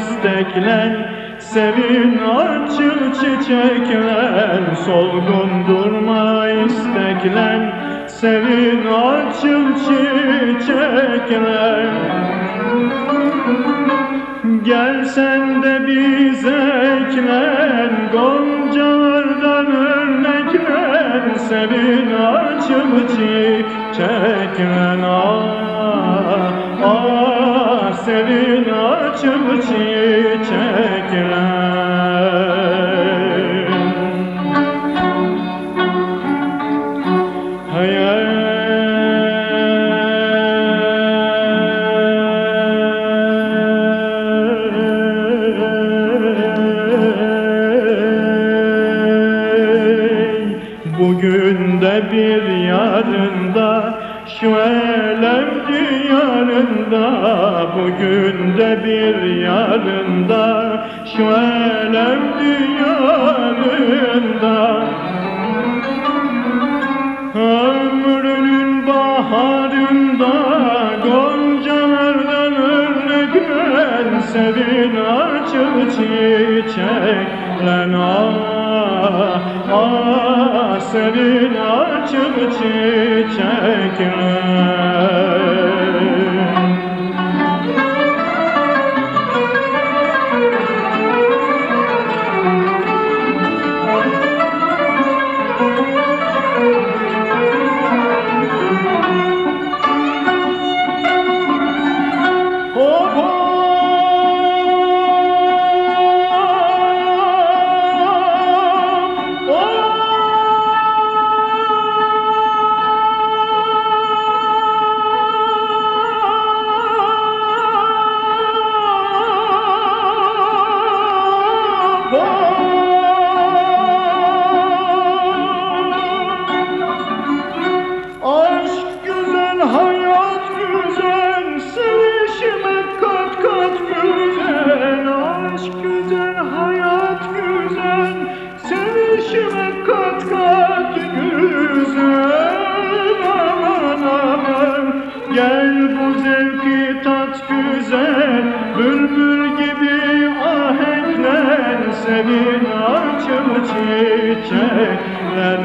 İsteklen Sevin açıl çiçekler Solgundurma isteklen Sevin açıl çiçekler. Gel sen de bize eklen Goncalardan örneklen Sevin açıl çiçeklen Bugün de bir yarında şu elem diyarında. Bugün de bir yarında şu elem diyarında baharında Goncalardan örneklen Sevin açıl çiçeklen Ah, ah sevin açıl çiçeklen bülbül gibi ahenklen, sevin açıl çiçeklen.